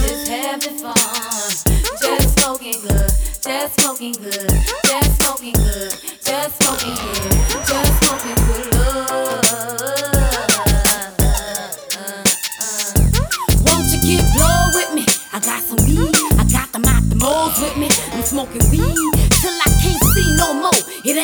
Just having fun. Just smoking good. Just smoking good. Just smoking good. Just smoking good. Just smoking good. Won't you keep blowing with me? I got some meat. I got the mouth of mold with me. I'm smoking weed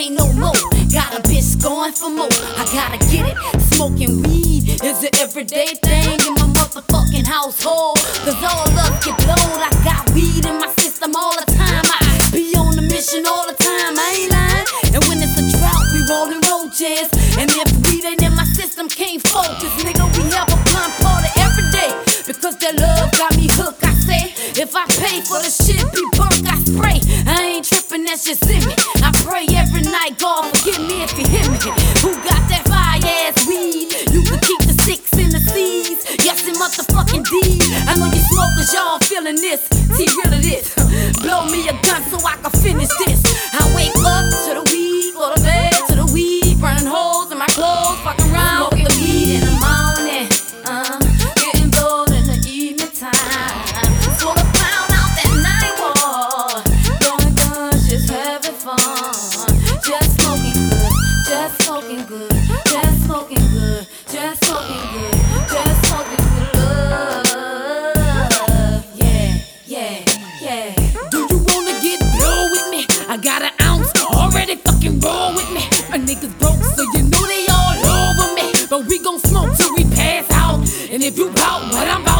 ain't no more. Got a bitch going for more. I gotta get it. Smoking weed is an everyday thing in my motherfucking household. Cause all up get blowed. I got weed in my system all the time. I be on the mission all the time. I ain't lying. And when it's a drought, we rolling roaches. And if weed ain't in my system, can't focus. Nigga, we have a blunt party every day. Because that love got me hooked, I say. If I pay for the shit, be bunk, I spray. I ain't tripping, that's just in me. I pray every night, God forgive me if you hear me. Who got that fire ass weed? You can keep the six in the C's. Yes, it motherfucking D. I know you smokers, y'all feeling this. See, really this. Blow me a gun so I can finish this. Just smoking good, just smoking good, just smoking good love. Yeah, yeah, yeah. Do you wanna get blow with me? I got an ounce already fucking roll with me. My niggas broke, so you know they all over me. But we gon' smoke till we pass out. And if you bout what I'm about,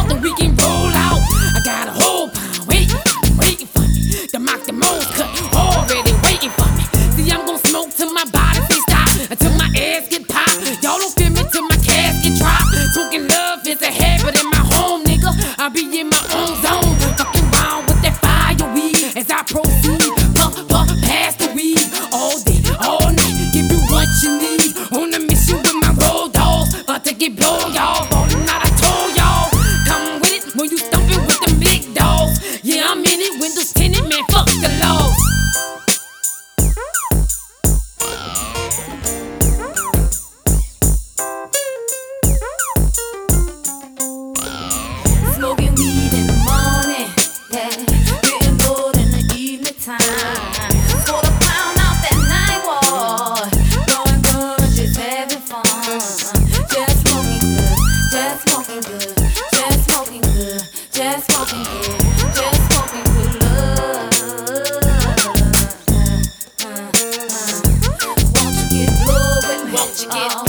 you get blow with me? Won't you get Oh,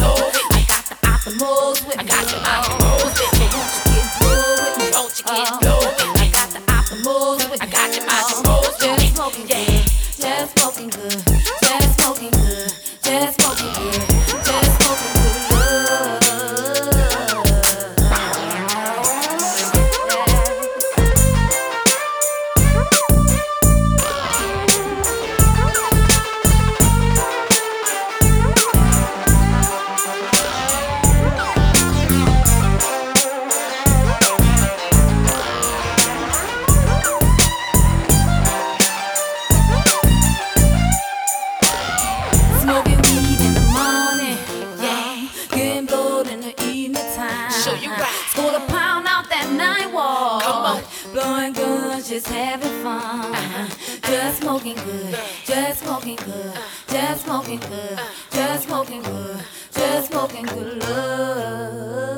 blowing good, just having fun. Uh-huh. Just smoking good, just smoking good, just smoking good, just smoking good, just smoking good love.